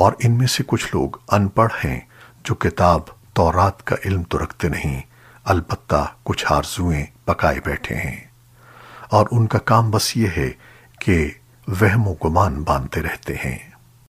اور ان میں سے کچھ لوگ ان پڑھ ہیں جو کتاب تورات کا علم تو رکھتے نہیں، البتہ کچھ آرزوئیں پکائے بیٹھے ہیں۔ اور ان کا کام بس یہ ہے کہ وہم و گمان باندھتے رہتے ہیں۔